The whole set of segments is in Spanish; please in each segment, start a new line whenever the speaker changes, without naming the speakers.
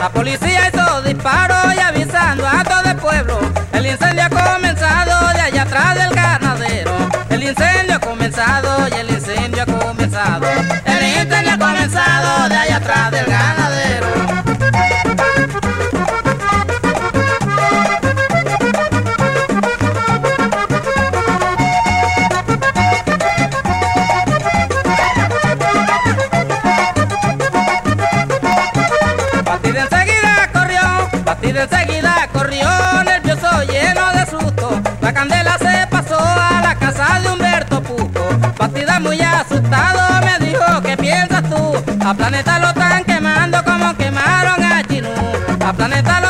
La policía hizo disparos enseguida corrió nervioso lleno de susto. La candela se pasó a la casa de Humberto Puco. Partida muy asustado me dijo, ¿qué piensas tú? A planeta lo están quemando como quemaron a Chinú. A planeta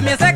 免费